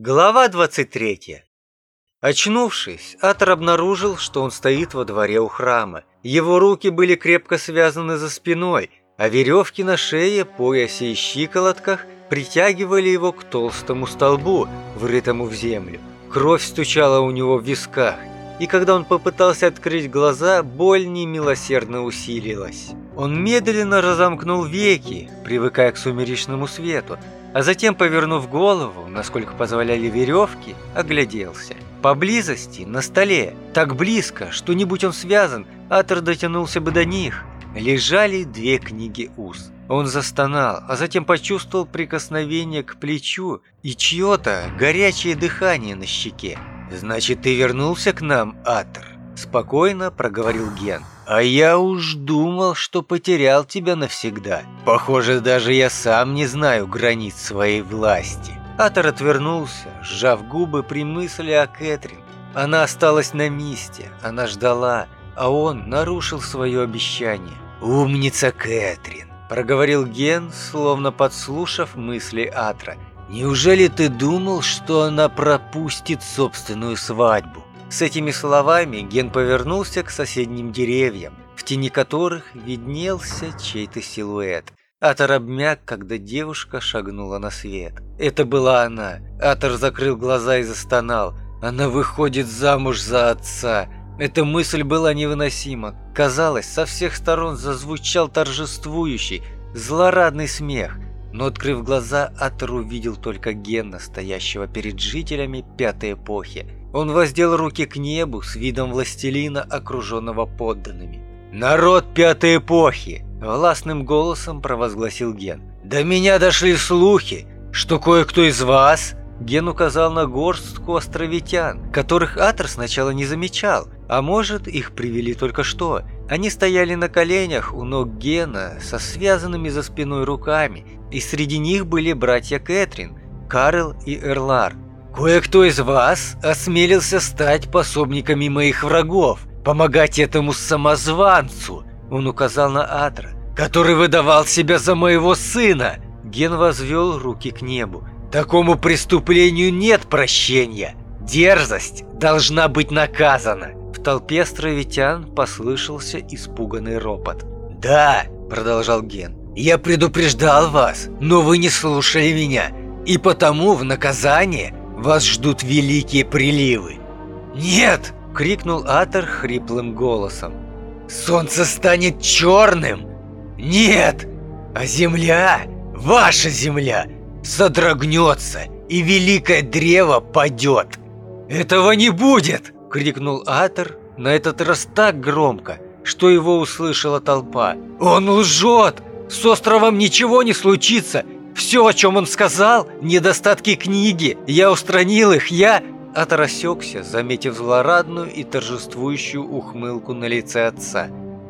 Глава 23. Очнувшись, Атор обнаружил, что он стоит во дворе у храма. Его руки были крепко связаны за спиной, а веревки на шее, поясе и щиколотках притягивали его к толстому столбу, врытому в землю. Кровь стучала у него в висках, и когда он попытался открыть глаза, боль немилосердно усилилась. Он медленно разомкнул веки, привыкая к сумеречному свету, а затем, повернув голову, насколько позволяли веревки, огляделся. Поблизости, на столе, так близко, что не будь он связан, Атор дотянулся бы до них, лежали две книги уз. Он застонал, а затем почувствовал прикосновение к плечу и чье-то горячее дыхание на щеке. «Значит, ты вернулся к нам, Атор?» – спокойно проговорил Ген. А я уж думал, что потерял тебя навсегда. Похоже, даже я сам не знаю границ своей власти. Атор отвернулся, сжав губы при мысли о Кэтрин. Она осталась на месте, она ждала, а он нарушил свое обещание. «Умница Кэтрин!» – проговорил Ген, словно подслушав мысли Атра. «Неужели ты думал, что она пропустит собственную свадьбу?» С этими словами Ген повернулся к соседним деревьям, в тени которых виднелся чей-то силуэт. Атор обмяк, когда девушка шагнула на свет. Это была она. Атор закрыл глаза и застонал. Она выходит замуж за отца. Эта мысль была невыносима. Казалось, со всех сторон зазвучал торжествующий, злорадный смех. Но, открыв глаза, Атор увидел только Гена, стоящего перед жителями Пятой Эпохи. Он воздел руки к небу с видом властелина, окруженного подданными. «Народ Пятой Эпохи!» – властным голосом провозгласил Ген. «До меня дошли слухи, что кое-кто из вас...» Ген указал на горстку островитян, которых Атор сначала не замечал, а может, их привели только что. Они стояли на коленях у ног Гена со связанными за спиной руками, и среди них были братья Кэтрин, Карл и Эрлар. Кое-кто из вас осмелился стать пособниками моих врагов, помогать этому самозванцу, он указал на Атра, который выдавал себя за моего сына. Ген возвел руки к небу. Такому преступлению нет прощения. Дерзость должна быть наказана. В толпе островитян послышался испуганный ропот. «Да», — продолжал Ген, — «я предупреждал вас, но вы не слушали меня, и потому в наказание вас ждут великие приливы!» «Нет!» — крикнул Атор хриплым голосом. «Солнце станет черным!» «Нет! А земля, ваша земля, содрогнется, и великое древо падет!» «Этого не будет!» — крикнул Атор, на этот раз так громко, что его услышала толпа. «Он лжет! С островом ничего не случится! Все, о чем он сказал, недостатки книги, я устранил их, я...» Осекся, заметив злорадную и торжествующую ухмылку на лице отца.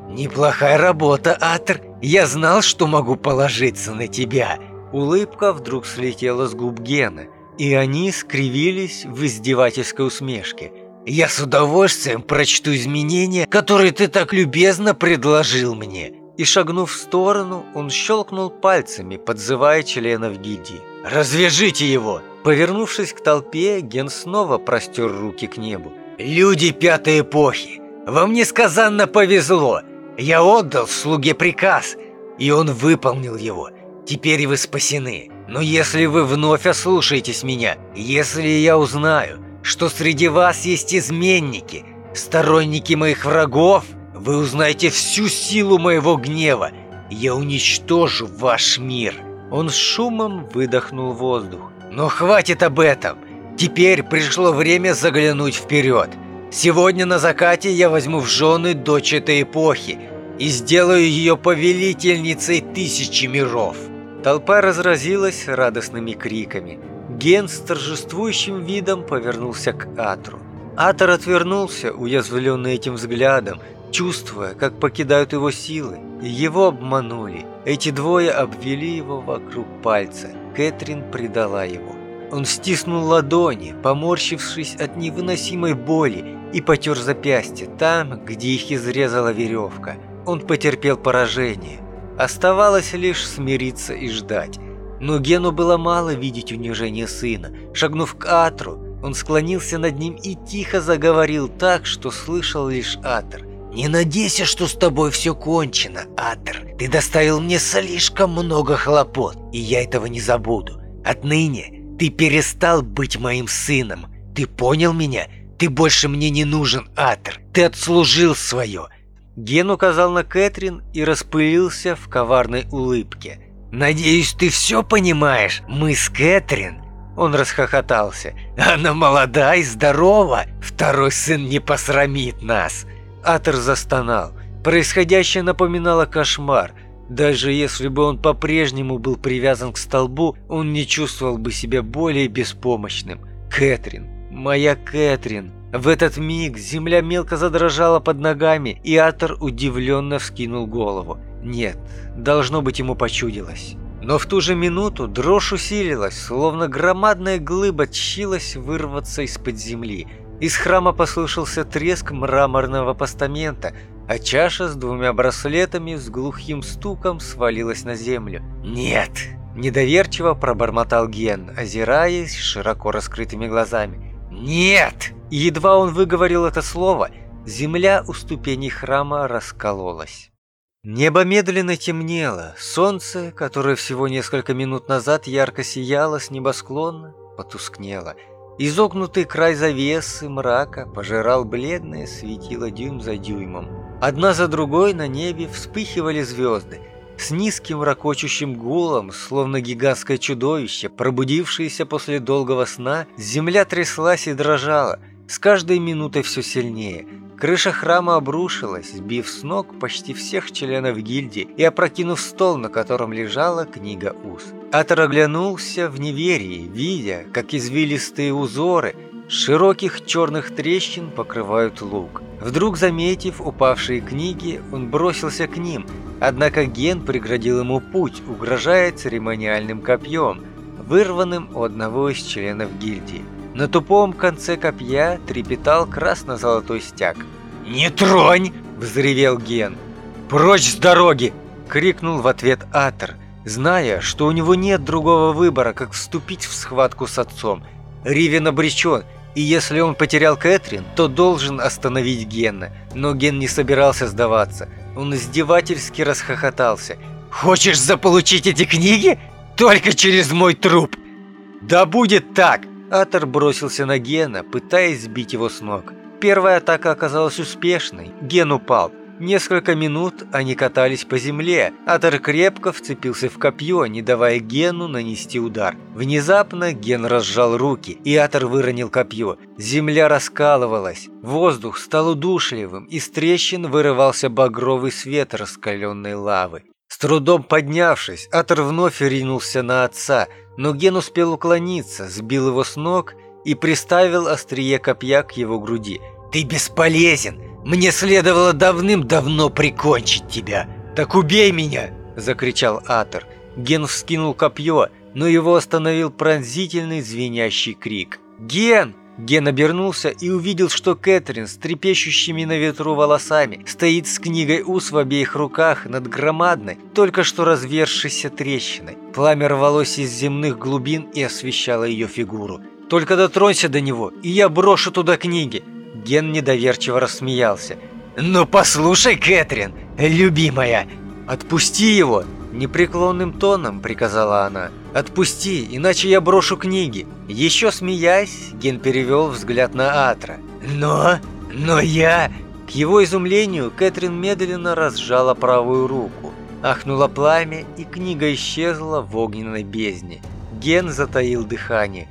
«Неплохая работа, Атор. Я знал, что могу положиться на тебя». Улыбка вдруг слетела с губ Гена, и они скривились в издевательской усмешке. «Я с удовольствием прочту изменения, которые ты так любезно предложил мне и, шагнув в сторону, он щелкнул пальцами, подзывая членов гильдии. «Развяжите его!» Повернувшись к толпе, Ген снова простер руки к небу. «Люди пятой эпохи! Вам несказанно повезло! Я отдал слуге приказ, и он выполнил его. Теперь вы спасены. Но если вы вновь ослушаетесь меня, если я узнаю, что среди вас есть изменники, сторонники моих врагов, вы узнаете всю силу моего гнева. Я уничтожу ваш мир. Он шумом выдохнул воздух. Но хватит об этом. Теперь пришло время заглянуть вперед. Сегодня на закате я возьму в жены дочь этой эпохи и сделаю ее повелительницей тысячи миров. Толпа разразилась радостными криками. Ген с торжествующим видом повернулся к Атру. Атор отвернулся, уязвленный этим взглядом, чувствуя, как покидают его силы. Его обманули. Эти двое обвели его вокруг пальца. Кэтрин предала его. Он стиснул ладони, поморщившись от невыносимой боли, и потер запястье там, где их изрезала веревка. Он потерпел поражение. Оставалось лишь смириться и ждать. Но Гену было мало видеть унижение сына. Шагнув к Атру, он склонился над ним и тихо заговорил так, что слышал лишь Атр. «Не надейся, что с тобой все кончено, Атр. Ты доставил мне слишком много хлопот, и я этого не забуду. Отныне ты перестал быть моим сыном. Ты понял меня? Ты больше мне не нужен, Атр. Ты отслужил свое». Ген указал на Кэтрин и распылился в коварной улыбке. «Надеюсь, ты все понимаешь? Мы с Кэтрин он расхохотался. «Она молода и здорова! Второй сын не посрамит нас!» Атер застонал. Происходящее напоминало кошмар. Даже если бы он по-прежнему был привязан к столбу, он не чувствовал бы себя более беспомощным. Кэтрин, моя Кэтрин. В этот миг земля мелко задрожала под ногами, и Атер удивленно вскинул голову. Нет, должно быть ему почудилось. Но в ту же минуту дрожь усилилась, словно громадная глыба тщилась вырваться из-под земли. Из храма послышался треск мраморного постамента, а чаша с двумя браслетами с глухим стуком свалилась на землю. «Нет!» – недоверчиво пробормотал Ген, озираясь широко раскрытыми глазами. «Нет!» И едва он выговорил это слово, земля у ступеней храма раскололась. Небо медленно темнело, солнце, которое всего несколько минут назад ярко сияло с небосклона, потускнело. Изогнутый край завесы мрака пожирал бледное светило дюйм за дюймом. Одна за другой на небе вспыхивали звезды. С низким ракочущим гулом, словно гигантское чудовище, пробудившееся после долгого сна, земля тряслась и дрожала, с каждой минутой все сильнее – Крыша храма обрушилась, сбив с ног почти всех членов гильдии и опрокинув стол, на котором лежала книга Уз. Атор оглянулся в неверии, видя, как извилистые узоры широких черных трещин покрывают луг. Вдруг заметив упавшие книги, он бросился к ним, однако Ген преградил ему путь, угрожая церемониальным копьем, вырванным у одного из членов гильдии. На тупом конце копья трепетал красно-золотой стяг. «Не тронь!» – взревел Ген. «Прочь с дороги!» – крикнул в ответ Атер, зная, что у него нет другого выбора, как вступить в схватку с отцом. Ривен обречен, и если он потерял Кэтрин, то должен остановить Гена. Но Ген не собирался сдаваться. Он издевательски расхохотался. «Хочешь заполучить эти книги? Только через мой труп!» «Да будет так!» Атор бросился на Гена, пытаясь сбить его с ног. Первая атака оказалась успешной. Ген упал. Несколько минут они катались по земле. Атор крепко вцепился в копье, не давая Гену нанести удар. Внезапно Ген разжал руки, и Атор выронил копье. Земля раскалывалась. Воздух стал удушливым, из трещин вырывался багровый свет раскаленной лавы. С трудом поднявшись, Атор вновь ринулся на отца, но Ген успел уклониться, сбил его с ног и приставил острие копья к его груди. «Ты бесполезен! Мне следовало давным-давно прикончить тебя! Так убей меня!» – закричал Атор. Ген вскинул копье, но его остановил пронзительный звенящий крик. «Ген!» Ген обернулся и увидел, что Кэтрин с трепещущими на ветру волосами стоит с книгой ус в обеих руках над громадной, только что развершейся трещиной. Пламя рвалось из земных глубин и освещало ее фигуру. «Только дотронься до него, и я брошу туда книги!» Ген недоверчиво рассмеялся. «Ну послушай, Кэтрин, любимая, отпусти его!» Непреклонным тоном приказала она. «Отпусти, иначе я брошу книги». Еще смеясь, Ген перевел взгляд на Атра. «Но... но я...» К его изумлению Кэтрин медленно разжала правую руку. Ахнуло пламя, и книга исчезла в огненной бездне. Ген затаил дыхание.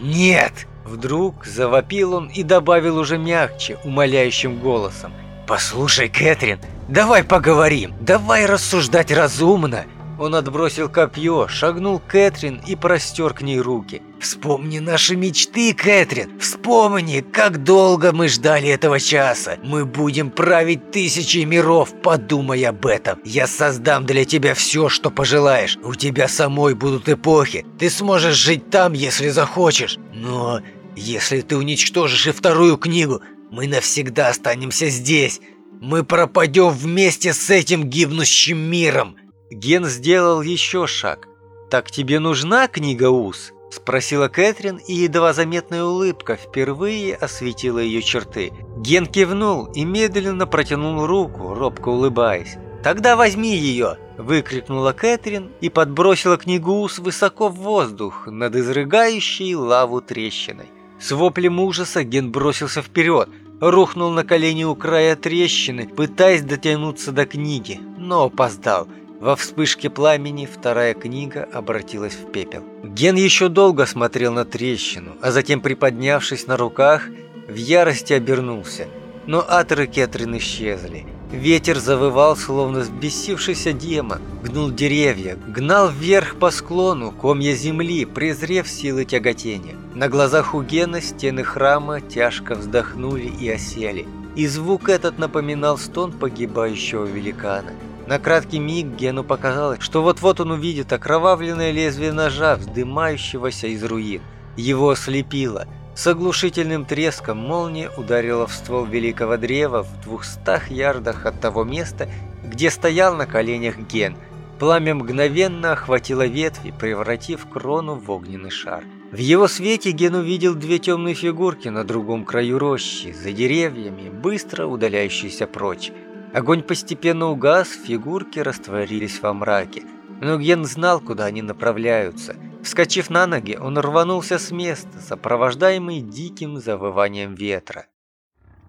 «Нет!» Вдруг завопил он и добавил уже мягче, умоляющим голосом. «Послушай, Кэтрин, давай поговорим, давай рассуждать разумно!» Он отбросил копье, шагнул к Кэтрин и простер к ней руки. «Вспомни наши мечты, Кэтрин! Вспомни, как долго мы ждали этого часа! Мы будем править тысячи миров, подумай об этом! Я создам для тебя все, что пожелаешь! У тебя самой будут эпохи! Ты сможешь жить там, если захочешь! Но если ты уничтожишь и вторую книгу, мы навсегда останемся здесь! Мы пропадем вместе с этим гибнущим миром!» Ген сделал еще шаг. «Так тебе нужна книга УС?» – спросила Кэтрин, и едва заметная улыбка впервые осветила ее черты. Ген кивнул и медленно протянул руку, робко улыбаясь. «Тогда возьми ее!» – выкрикнула Кэтрин и подбросила книгу УС высоко в воздух над изрыгающей лаву трещиной. С воплем ужаса Ген бросился вперед, рухнул на колени у края трещины, пытаясь дотянуться до книги, но опоздал – во вспышке пламени вторая книга обратилась в пепел. Ген еще долго смотрел на трещину, а затем, приподнявшись на руках, в ярости обернулся. Но Атер и Кетрин исчезли. Ветер завывал, словно взбесившийся демон, гнул деревья, гнал вверх по склону комья земли, презрев силы тяготения. На глазах у Гена стены храма тяжко вздохнули и осели. И звук этот напоминал стон погибающего великана. На краткий миг Гену показалось, что вот-вот он увидит окровавленное лезвие ножа, вздымающегося из руин. Его ослепило. С оглушительным треском молния ударила в ствол великого древа в двухстах ярдах от того места, где стоял на коленях Ген. Пламя мгновенно охватило ветви, превратив крону в огненный шар. В его свете Ген увидел две темные фигурки на другом краю рощи, за деревьями, быстро удаляющиеся прочь. Огонь постепенно угас, фигурки растворились во мраке. Но Ген знал, куда они направляются. Вскочив на ноги, он рванулся с места, сопровождаемый диким завыванием ветра.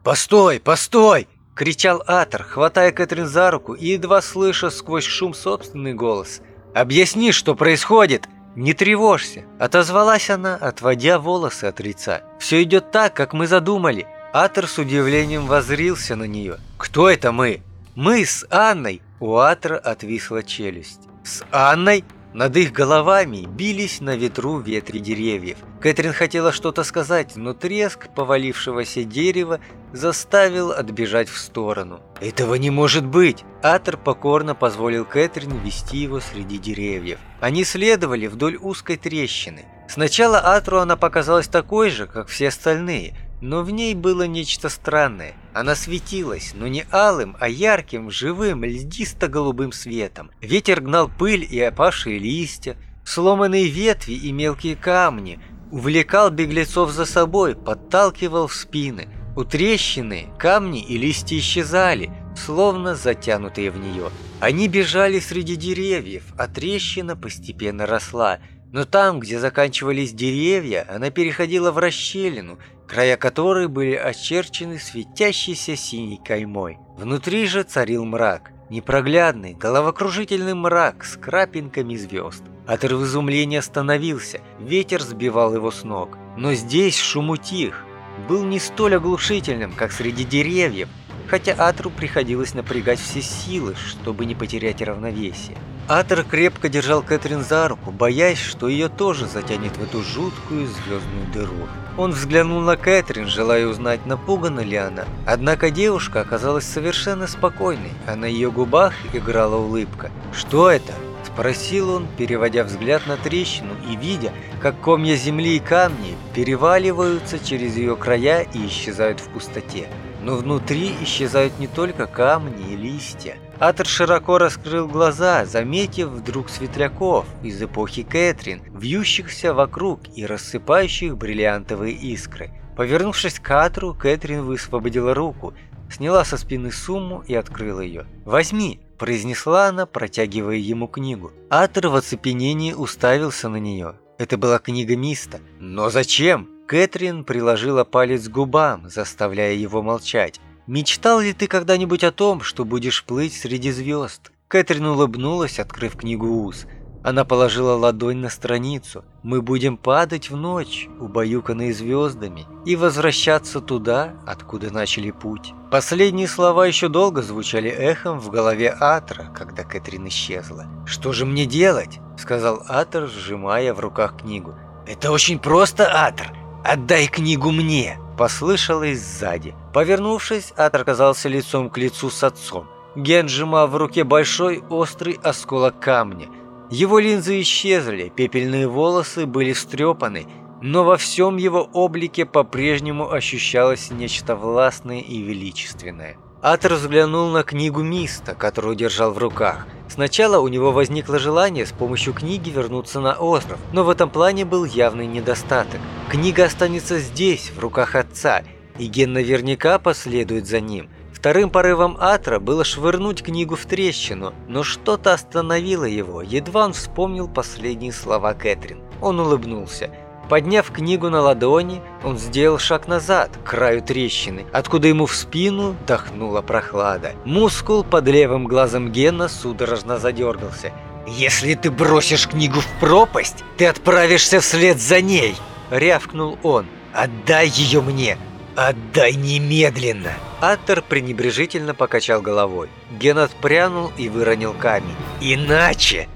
«Постой! Постой!» – кричал Атор, хватая Кэтрин за руку и едва слыша сквозь шум собственный голос. «Объясни, что происходит!» «Не тревожься!» – отозвалась она, отводя волосы от лица. «Все идет так, как мы задумали. Атер с удивлением возрился на нее. «Кто это мы?» «Мы с Анной!» У Атера отвисла челюсть. «С Анной?» Над их головами бились на ветру ветри деревьев. Кэтрин хотела что-то сказать, но треск повалившегося дерева заставил отбежать в сторону. «Этого не может быть!» Атер покорно позволил Кэтрин вести его среди деревьев. Они следовали вдоль узкой трещины. Сначала Атру она показалась такой же, как все остальные – но в ней было нечто странное. Она светилась, но не алым, а ярким, живым, льдисто-голубым светом. Ветер гнал пыль и опавшие листья, сломанные ветви и мелкие камни, увлекал беглецов за собой, подталкивал в спины. У трещины камни и листья исчезали, словно затянутые в нее. Они бежали среди деревьев, а трещина постепенно росла. Но там, где заканчивались деревья, она переходила в расщелину – края которой были очерчены светящейся синей каймой. Внутри же царил мрак, непроглядный, головокружительный мрак с крапинками звезд. Атер в изумлении остановился, ветер сбивал его с ног. Но здесь шум утих, был не столь оглушительным, как среди деревьев, хотя Атру приходилось напрягать все силы, чтобы не потерять равновесие. Атер крепко держал Кэтрин за руку, боясь, что ее тоже затянет в эту жуткую звездную дыру. Он взглянул на Кэтрин, желая узнать, напугана ли она. Однако девушка оказалась совершенно спокойной, а на ее губах играла улыбка. «Что это?» – спросил он, переводя взгляд на трещину и видя, как комья земли и камни переваливаются через ее края и исчезают в пустоте. Но внутри исчезают не только камни и листья – Атер широко раскрыл глаза, заметив вдруг светляков из эпохи Кэтрин, вьющихся вокруг и рассыпающих бриллиантовые искры. Повернувшись к Атру, Кэтрин высвободила руку, сняла со спины сумму и открыла ее. «Возьми!» – произнесла она, протягивая ему книгу. Атер в оцепенении уставился на нее. Это была книга Миста. «Но зачем?» Кэтрин приложила палец к губам, заставляя его молчать. «Мечтал ли ты когда-нибудь о том, что будешь плыть среди звезд?» Кэтрин улыбнулась, открыв книгу уз. Она положила ладонь на страницу. «Мы будем падать в ночь, убаюканные звездами, и возвращаться туда, откуда начали путь». Последние слова еще долго звучали эхом в голове Атра, когда Кэтрин исчезла. «Что же мне делать?» – сказал Атр, сжимая в руках книгу. «Это очень просто, Атр! Отдай книгу мне!» Послышалось сзади. Повернувшись, Атор оказался лицом к лицу с отцом. Ген сжимал в руке большой острый осколок камня. Его линзы исчезли, пепельные волосы были встрепаны, но во всем его облике по-прежнему ощущалось нечто властное и величественное. Атер взглянул на книгу Миста, которую держал в руках. Сначала у него возникло желание с помощью книги вернуться на остров, но в этом плане был явный недостаток. Книга останется здесь, в руках отца, и Ген наверняка последует за ним. Вторым порывом Атра было швырнуть книгу в трещину, но что-то остановило его, едва он вспомнил последние слова Кэтрин. Он улыбнулся. Подняв книгу на ладони, он сделал шаг назад, к краю трещины, откуда ему в спину дохнула прохлада. Мускул под левым глазом Гена судорожно задергался. «Если ты бросишь книгу в пропасть, ты отправишься вслед за ней!» – рявкнул он. «Отдай ее мне! «Отдай немедленно!» Аттер пренебрежительно покачал головой. Ген отпрянул и выронил камень. «Иначе!»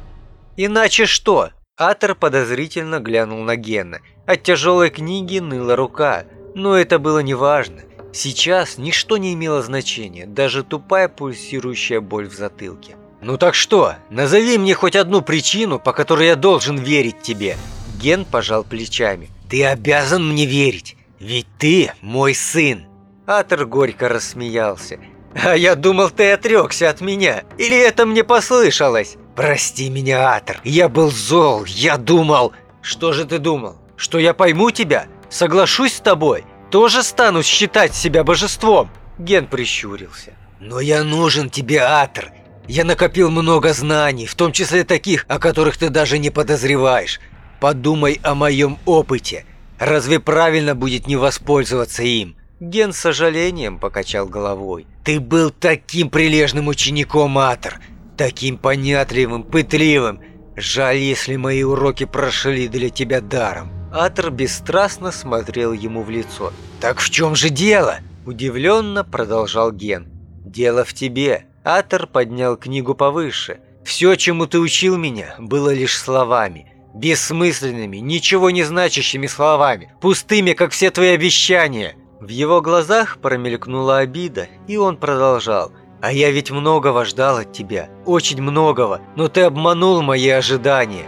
«Иначе что?» Аттер подозрительно глянул на Гена. От тяжелой книги ныла рука. Но это было неважно. Сейчас ничто не имело значения, даже тупая пульсирующая боль в затылке. «Ну так что? Назови мне хоть одну причину, по которой я должен верить тебе!» Ген пожал плечами. «Ты обязан мне верить! Ведь ты мой сын!» Атер горько рассмеялся. «А я думал, ты отрекся от меня. Или это мне послышалось?» «Прости меня, Атер. Я был зол. Я думал...» «Что же ты думал? Что я пойму тебя? Соглашусь с тобой? Тоже стану считать себя божеством?» Ген прищурился. «Но я нужен тебе, Атер. Я накопил много знаний, в том числе таких, о которых ты даже не подозреваешь. Подумай о моем опыте. Разве правильно будет не воспользоваться им? Ген с сожалением покачал головой. Ты был таким прилежным учеником, Атор. Таким понятливым, пытливым. Жаль, если мои уроки прошли для тебя даром. Атор бесстрастно смотрел ему в лицо. «Так в чем же дело?» Удивленно продолжал Ген. «Дело в тебе». Атор поднял книгу повыше. «Все, чему ты учил меня, было лишь словами бессмысленными, ничего не значащими словами, пустыми, как все твои обещания. В его глазах промелькнула обида, и он продолжал. «А я ведь многого ждал от тебя, очень многого, но ты обманул мои ожидания.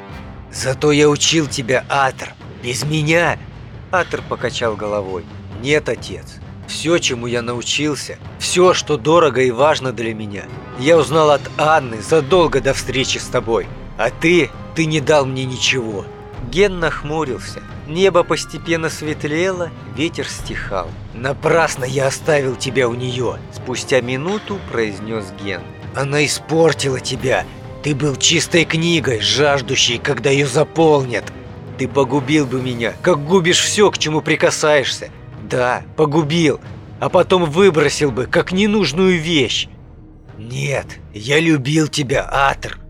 Зато я учил тебя, Атр. Без меня...» Атр покачал головой. «Нет, отец. Все, чему я научился, все, что дорого и важно для меня, я узнал от Анны задолго до встречи с тобой. А ты ты не дал мне ничего». Ген нахмурился. Небо постепенно светлело, ветер стихал. «Напрасно я оставил тебя у нее», – спустя минуту произнес Ген. «Она испортила тебя. Ты был чистой книгой, жаждущей, когда ее заполнят. Ты погубил бы меня, как губишь все, к чему прикасаешься. Да, погубил, а потом выбросил бы, как ненужную вещь. Нет, я любил тебя, Атр.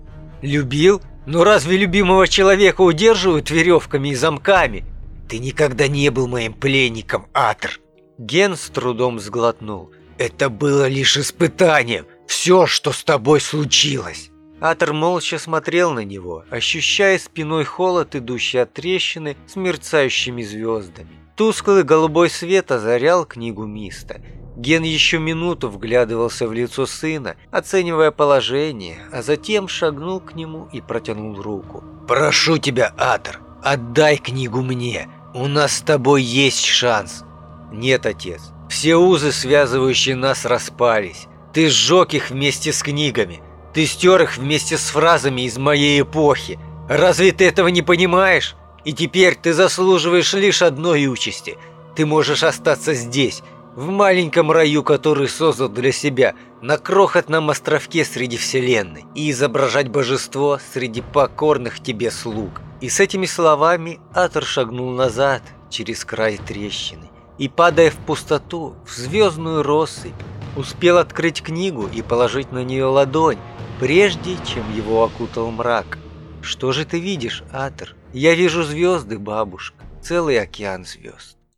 Любил? Но разве любимого человека удерживают веревками и замками? Ты никогда не был моим пленником, Атр. Ген с трудом сглотнул. Это было лишь испытанием. Все, что с тобой случилось. Атор молча смотрел на него, ощущая спиной холод, идущий от трещины с мерцающими звездами. Тусклый голубой свет озарял книгу Миста. Ген еще минуту вглядывался в лицо сына, оценивая положение, а затем шагнул к нему и протянул руку. «Прошу тебя, Атор, отдай книгу мне. У нас с тобой есть шанс». «Нет, отец. Все узы, связывающие нас, распались. Ты сжег их вместе с книгами. Ты стер их вместе с фразами из моей эпохи. Разве ты этого не понимаешь? И теперь ты заслуживаешь лишь одной участи. Ты можешь остаться здесь, в маленьком раю, который создал для себя, на крохотном островке среди вселенной, и изображать божество среди покорных тебе слуг. И с этими словами Атор шагнул назад через край трещины и, падая в пустоту, в звездную россыпь, успел открыть книгу и положить на нее ладонь, прежде чем его окутал мрак. «Что же ты видишь, Атор?» «Я вижу звезды, бабушка, целый океан звезд».